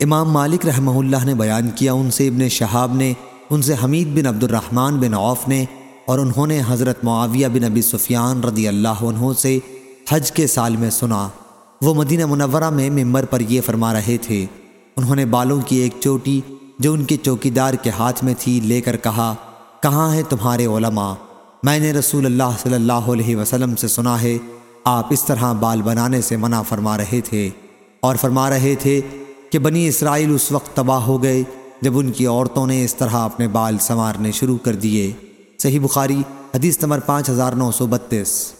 امام مالک رحمہ اللہ نے بیان کیا، ان سے ابن شہاب نے، ان سے حمید بن عبد الرحمن بن عوف نے اور انہوں نے حضرت معاویہ بن ابی سفیان رضی اللہ عنہ سے حج کے سال میں سنا۔ وہ مدینہ منورہ میں ممبر پر یہ فرما رہے تھے۔ انہوں نے بالوں کی ایک چوٹی جو ان کے چوکیدار کے ہاتھ میں تھی لے کر کہا، کہاں ہے تمہارے علماء؟ میں نے رسول اللہ صلی اللہ علیہ وسلم سے سنا ہے، آپ اس طرح بال بنانے سے منع فرما رہے تھے اور فرما رہے تھے کہ بنی اسرائیل اس وقت تباہ ہو گئے جب ان کی عورتوں نے اس طرح اپنے بال سنوارنے شروع کر دیے۔ صحیح بخاری، حدیث نمبر پانچ ہزار نو سو بتیس۔